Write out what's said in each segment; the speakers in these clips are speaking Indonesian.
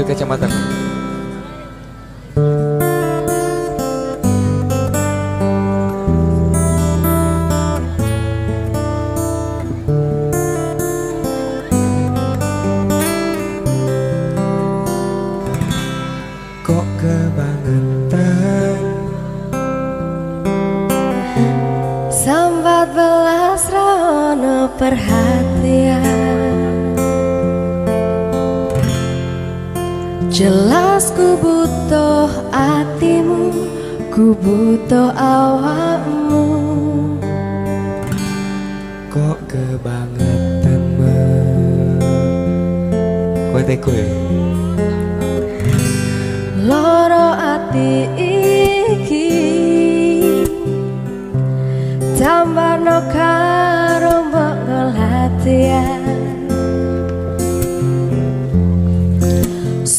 kacamata. Kok kebangetan Sambat belas rono perhatian Jelas ku butuh hatimu Ku butuh awakmu Kok kebangetan men Kowe teko ya?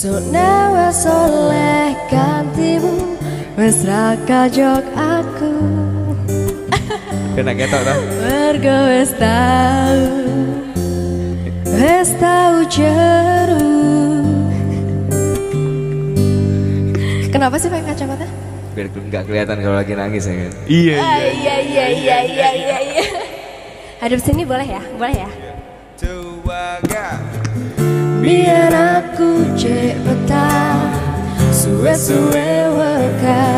Sune wes oleh gantimu Wes ra kajok aku Kena ketok tau Mergo wes tau Wes tau jeru Kenapa sih pakai kacamata? Biar nggak kelihatan kalau lagi nangis ya kan Iya iya iya iya iya iya iya. Hadap sini boleh ya? Boleh ya? Biar aku cek betah Suwe-suwe weka.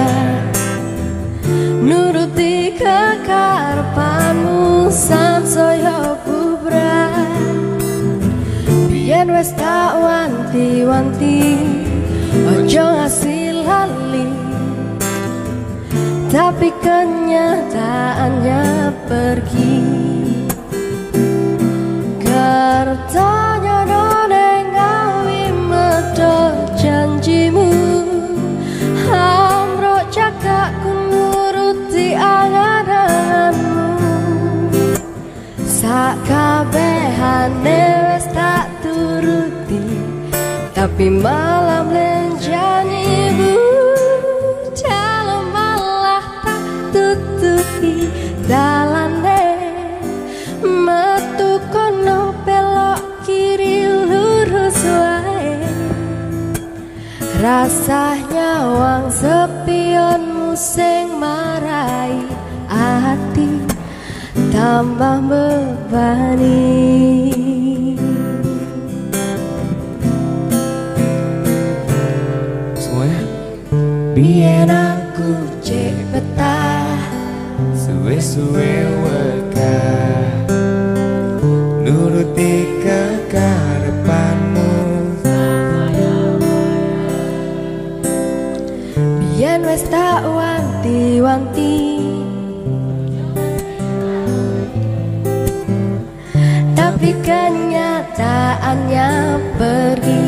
Nuruti kekarepanmu Samsoyo bubrah Biar wes tak wanti-wanti Ojo ngasih lali Tapi kenyataannya pergi. Kertanya Tapi malam lenjani bu Dalam malah tak tutupi Dalane. Metu kono belok kiri lurus wae. Rasanya wang sepionmu sing marai hati tambah bebani Biar aku cek betah. Suwe-suwe weka Nuruti kekarepanmu. Biar wes tak wanti-wanti. Tapi kenyataannya pergi.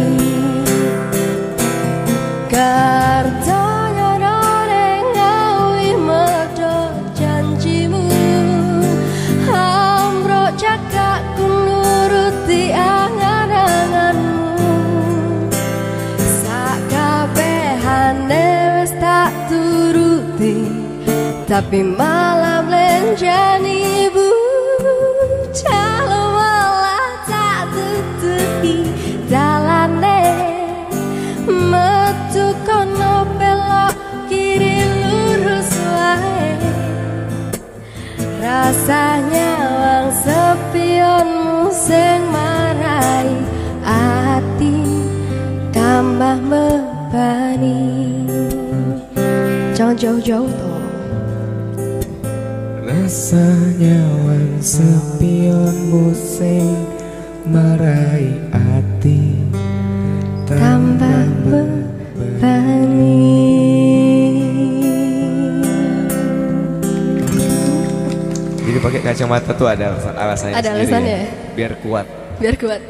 Kartanya belok kiri lurus wae. Rasanya wang sepionmu sing marai ati tambah bebani Jangan jauh-jauh Rasanya wan sepionmu sing marai ati tambah bebani Jadi pakai kacamata tuh ada alasan- alasannya Ada sendiri alasannya ya? ya? Biar kuat Biar kuat